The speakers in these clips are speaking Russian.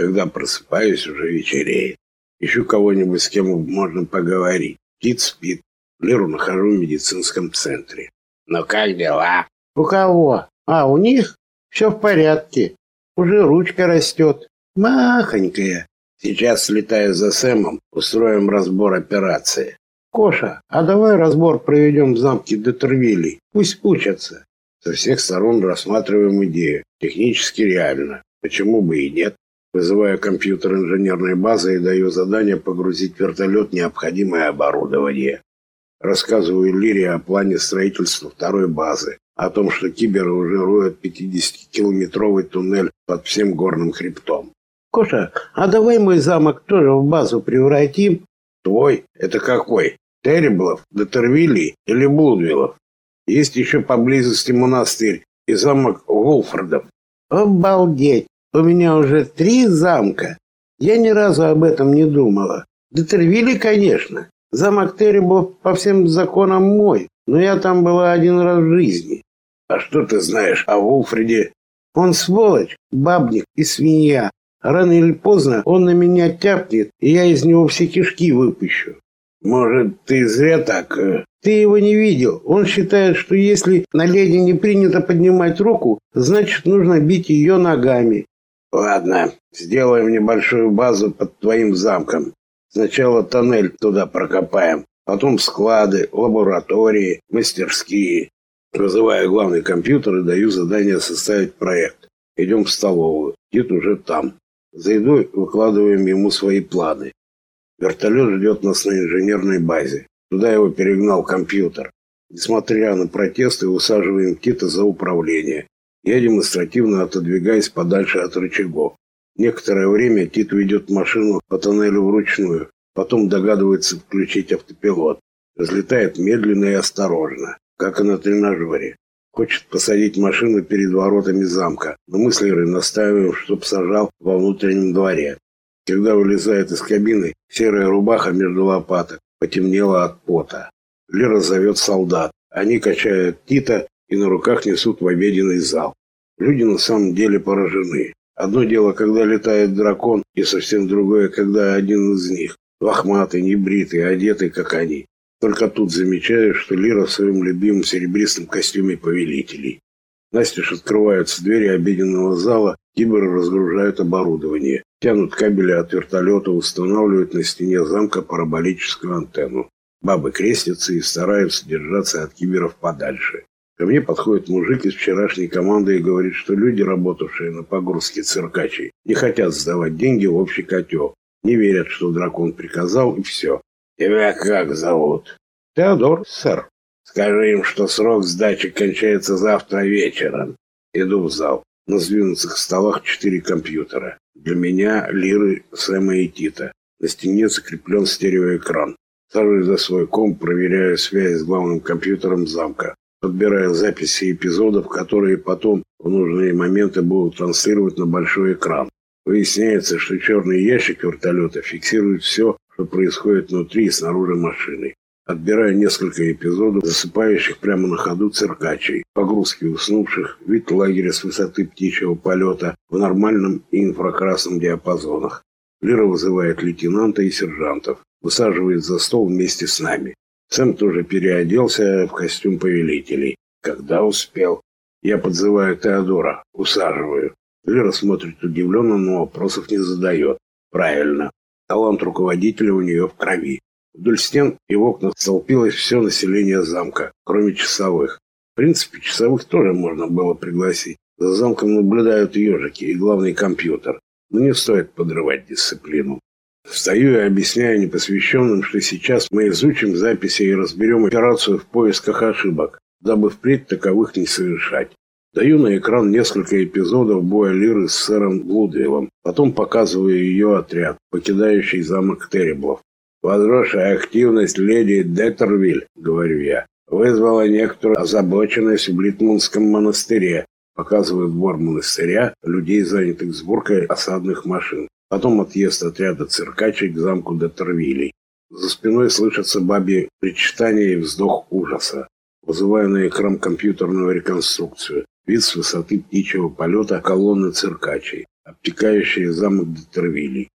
Когда просыпаюсь, уже вечереет. Ищу кого-нибудь, с кем можно поговорить. Кит спит. Леру нахожу в медицинском центре. Ну как дела? У кого? А, у них? Все в порядке. Уже ручка растет. Махонькая. Сейчас слетаю за Сэмом, устроим разбор операции. Коша, а давай разбор проведем в замке Детервилли. Пусть учатся. Со всех сторон рассматриваем идею. Технически реально. Почему бы и нет? Вызываю компьютер инженерной базы и даю задание погрузить в вертолет необходимое оборудование. Рассказываю Лире о плане строительства второй базы, о том, что киберы уже роют 50-километровый туннель под всем горным хребтом. Коша, а давай мой замок тоже в базу превратим? Твой? Это какой? Терриблов, Детервилли или Блудвиллов? Есть еще поблизости монастырь и замок Волфордов. Обалдеть! У меня уже три замка. Я ни разу об этом не думала. Детервилли, конечно. Замок Терри был по всем законам мой, но я там была один раз в жизни. А что ты знаешь о Вулфреде? Он сволочь, бабник и свинья. Рано или поздно он на меня тяпнет, и я из него все кишки выпущу. Может, ты зря так... Э, ты его не видел. Он считает, что если на леди не принято поднимать руку, значит, нужно бить ее ногами. Ладно, сделаем небольшую базу под твоим замком. Сначала тоннель туда прокопаем, потом склады, лаборатории, мастерские. Вызываю главный компьютер и даю задание составить проект. Идем в столовую. Дед уже там. За едой выкладываем ему свои планы. Вертолет ждет нас на инженерной базе. Туда его перегнал компьютер. Несмотря на протесты, усаживаем Кита за управление. Я демонстративно отодвигаюсь подальше от рычагов. Некоторое время Тит ведет машину по тоннелю вручную, потом догадывается включить автопилот. Взлетает медленно и осторожно, как и на тренажере. Хочет посадить машину перед воротами замка, но мы с Лерой настаиваем, чтоб сажал во внутреннем дворе. Когда вылезает из кабины, серая рубаха между лопаток потемнела от пота. Лера зовет солдат. Они качают Тита и на руках несут в обеденный зал. Люди на самом деле поражены. Одно дело, когда летает дракон, и совсем другое, когда один из них, лохматый, небритый, одетый, как они. Только тут замечаю, что Лира в своем любимом серебристом костюме повелителей. Настежь открываются двери обеденного зала, киберы разгружают оборудование, тянут кабели от вертолета, устанавливают на стене замка параболическую антенну. Бабы крестятся и стараются держаться от киберов подальше. Ко мне подходит мужик из вчерашней команды и говорит, что люди, работавшие на погрузке циркачей, не хотят сдавать деньги в общий котел. Не верят, что дракон приказал, и все. Тебя как зовут? Теодор, сэр. Скажи им, что срок сдачи кончается завтра вечером. Иду в зал. На сдвинутых столах четыре компьютера. Для меня Лиры, Сэма и Тита. На стене закреплен стереоэкран. Сажусь за свой комп, проверяю связь с главным компьютером замка подбирая записи эпизодов, которые потом в нужные моменты будут транслировать на большой экран. Выясняется, что черный ящик вертолета фиксирует все, что происходит внутри и снаружи машины. Отбирая несколько эпизодов, засыпающих прямо на ходу циркачей, погрузки уснувших, вид лагеря с высоты птичьего полета в нормальном и инфракрасном диапазонах. Лира вызывает лейтенанта и сержантов, высаживает за стол вместе с нами. Сэм тоже переоделся в костюм повелителей. Когда успел? Я подзываю Теодора, усаживаю. Лера смотрит удивленно, но вопросов не задает. Правильно. Талант руководителя у нее в крови. Вдоль стен и в окнах столпилось все население замка, кроме часовых. В принципе, часовых тоже можно было пригласить. За замком наблюдают ежики и главный компьютер. Но не стоит подрывать дисциплину. Встаю и объясняю непосвященным, что сейчас мы изучим записи и разберем операцию в поисках ошибок, дабы впредь таковых не совершать. Даю на экран несколько эпизодов боя Лиры с сэром Блудвиллом, потом показываю ее отряд, покидающий замок Терриблов. «Возросшая активность леди Деттервиль», — говорю я, вызвала некоторую озабоченность в Блитмунском монастыре, показывает двор монастыря людей, занятых сборкой осадных машин. Потом отъезд отряда циркачей к замку Детервилей. За спиной слышатся бабьи причитания и вздох ужаса. Вызываю на экран компьютерную реконструкцию. Вид с высоты птичьего полета колонны циркачей. обтекающие замок Детервилей.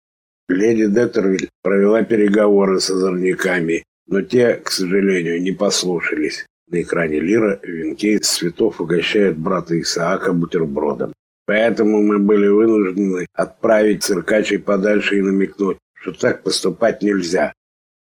Леди Детервиль провела переговоры с озорниками, но те, к сожалению, не послушались. На экране Лира в венке из цветов угощает брата Исаака бутербродом. Поэтому мы были вынуждены отправить циркачей подальше и намекнуть, что так поступать нельзя.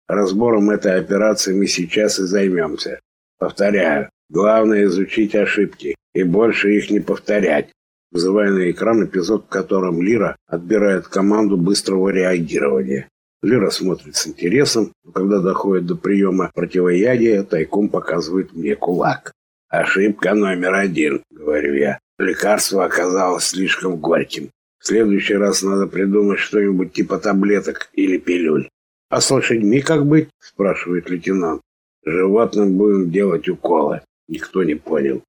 Разбором этой операции мы сейчас и займемся. Повторяю, главное изучить ошибки и больше их не повторять. Вызывая на экран эпизод, в котором Лира отбирает команду быстрого реагирования. Лера смотрит с интересом, но когда доходит до приема противоядия, тайком показывает мне кулак. «Ошибка номер один», — говорю я. Лекарство оказалось слишком горьким. В следующий раз надо придумать что-нибудь типа таблеток или пилюль. «А с лошадьми как быть?» – спрашивает лейтенант. «Животным будем делать уколы». Никто не понял.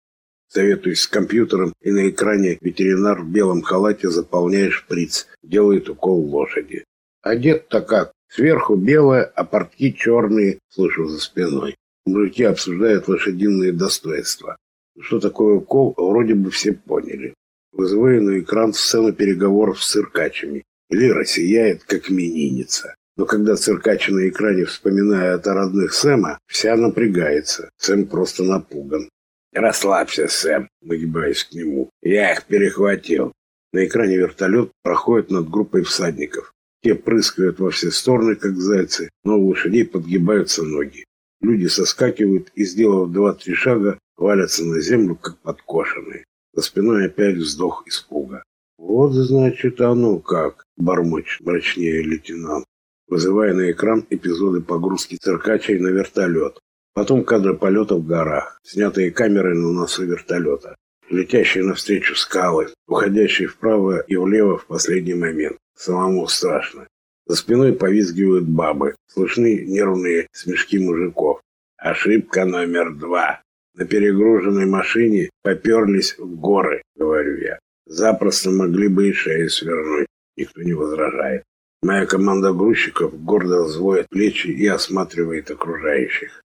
Советуюсь с компьютером, и на экране ветеринар в белом халате заполняет шприц, делает укол лошади. Одет-то как? Сверху белое, а портки черные, слышу за спиной. Мужики обсуждают лошадиные достоинства. Что такое укол, вроде бы все поняли. Вызываю на экран сцену переговоров с циркачами. Лера сияет, как именинница. Но когда циркач на экране вспоминает о родных Сэма, вся напрягается. Сэм просто напуган. «Расслабься, Сэм», нагибаясь к нему. «Я их перехватил». На экране вертолет проходит над группой всадников. Те прыскают во все стороны, как зайцы, но у лошадей подгибаются ноги. Люди соскакивают и, сделав два-три шага, валятся на землю, как подкошенные. За спиной опять вздох испуга. «Вот, значит, оно как!» – бормочет мрачнее лейтенант, вызывая на экран эпизоды погрузки циркачей на вертолет. Потом кадры полета в горах, снятые камерой на носу вертолета, летящие навстречу скалы, уходящие вправо и влево в последний момент. Самому страшно. За спиной повизгивают бабы. Слышны нервные смешки мужиков. Ошибка номер два. На перегруженной машине поперлись в горы, говорю я. Запросто могли бы и шею свернуть. Никто не возражает. Моя команда грузчиков гордо взводит плечи и осматривает окружающих.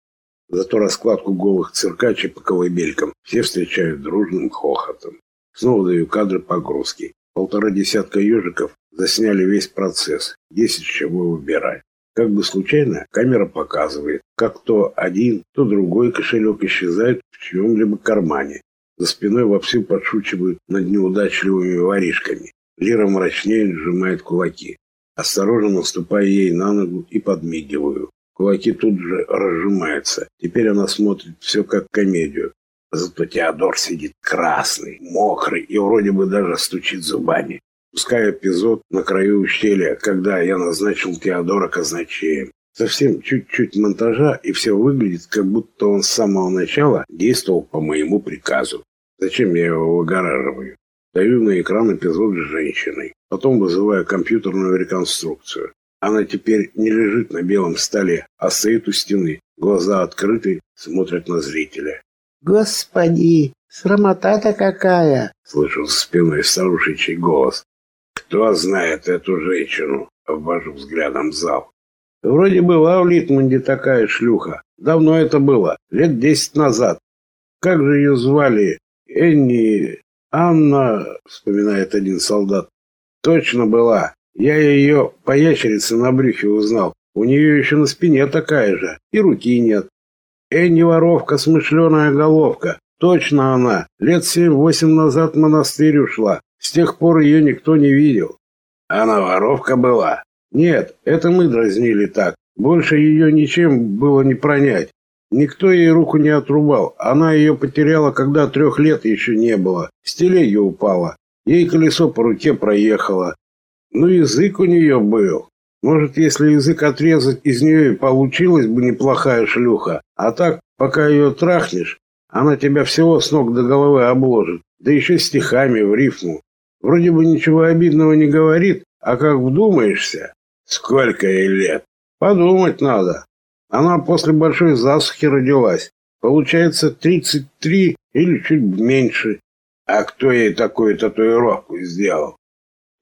Зато раскладку голых циркачей по колыбелькам все встречают дружным хохотом. Снова даю кадры погрузки. Полтора десятка ежиков засняли весь процесс, десять чего выбирать. Как бы случайно камера показывает, как то один, то другой кошелек исчезает в чьем-либо кармане. За спиной вовсю подшучивают над неудачливыми воришками. Лира мрачнее сжимает кулаки. Осторожно наступая ей на ногу и подмигиваю. Кулаки тут же разжимаются. Теперь она смотрит все как комедию. Зато Теодор сидит красный, мокрый и вроде бы даже стучит зубами. Пускай эпизод на краю ущелья, когда я назначил Теодора казначеем. Совсем чуть-чуть монтажа, и все выглядит, как будто он с самого начала действовал по моему приказу. Зачем я его выгораживаю? Даю на экран эпизод с женщиной. Потом вызываю компьютерную реконструкцию. Она теперь не лежит на белом столе, а стоит у стены. Глаза открыты, смотрят на зрителя. «Господи, срамота-то какая!» Слышу за спиной старушечий голос. «Кто знает эту женщину?» Обвожу взглядом зал. «Вроде была в Литмунде такая шлюха. Давно это было, лет десять назад. Как же ее звали? Энни... Анна...» Вспоминает один солдат. «Точно была. Я ее по ящерице на брюхе узнал. У нее еще на спине такая же, и руки нет. Энни воровка, смышленая головка. Точно она. Лет семь-восемь назад в монастырь ушла. С тех пор ее никто не видел. Она воровка была? Нет, это мы дразнили так. Больше ее ничем было не пронять. Никто ей руку не отрубал. Она ее потеряла, когда трех лет еще не было. С телеги упала. Ей колесо по руке проехало. Ну, язык у нее был. Может, если язык отрезать, из нее получилась бы неплохая шлюха. А так, пока ее трахнешь, она тебя всего с ног до головы обложит. Да еще стихами в рифму. Вроде бы ничего обидного не говорит, а как вдумаешься... Сколько ей лет? Подумать надо. Она после большой засухи родилась. Получается, 33 или чуть меньше. А кто ей такую татуировку сделал?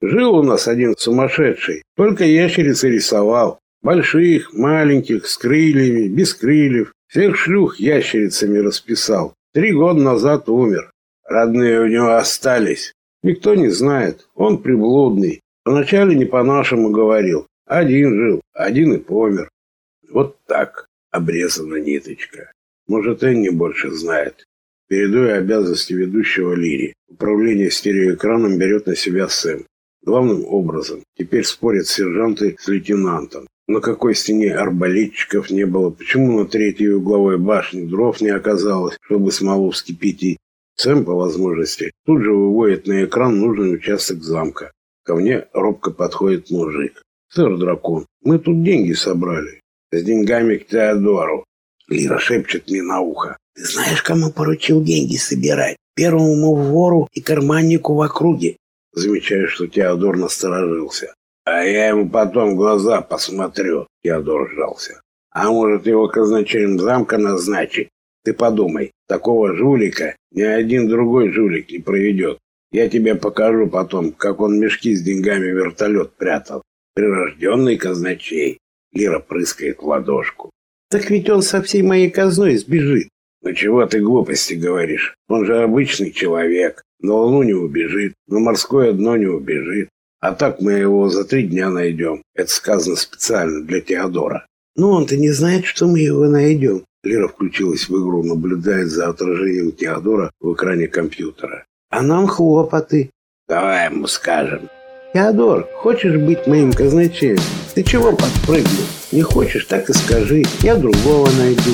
Жил у нас один сумасшедший, только ящерицы рисовал. Больших, маленьких, с крыльями, без крыльев. Всех шлюх ящерицами расписал. Три года назад умер. Родные у него остались. Никто не знает. Он приблудный. Вначале не по-нашему говорил. Один жил, один и помер. Вот так, обрезана ниточка. Может, Энни больше знает. Передаю обязанности ведущего Лири. Управление стереоэкраном берет на себя Сэм. Главным образом, теперь спорят сержанты с лейтенантом. На какой стене арбалетчиков не было, почему на третьей угловой башне дров не оказалось, чтобы смолу вскипятить. Сэм, по возможности, тут же выводит на экран нужный участок замка. Ко мне робко подходит мужик. «Сэр Дракон, мы тут деньги собрали. С деньгами к Теодору». Лира шепчет мне на ухо. «Ты знаешь, кому поручил деньги собирать? Первому вору и карманнику в округе». Замечаю, что Теодор насторожился. «А я ему потом глаза посмотрю», — Теодор сжался. «А может, его казначеем замка назначить? Ты подумай, такого жулика ни один другой жулик не проведет. Я тебе покажу потом, как он мешки с деньгами вертолет прятал. Прирожденный казначей. Лира прыскает в ладошку. Так ведь он со всей моей казной сбежит. Ну чего ты глупости говоришь? Он же обычный человек. На луну не убежит, на морское дно не убежит. А так мы его за три дня найдем. Это сказано специально для Теодора. Ну он-то не знает, что мы его найдем. Лера включилась в игру, наблюдает за отражением Теодора в экране компьютера. А нам хлопоты. Давай ему скажем. Теодор, хочешь быть моим казначеем? Ты чего подпрыгнул? Не хочешь, так и скажи. Я другого найду.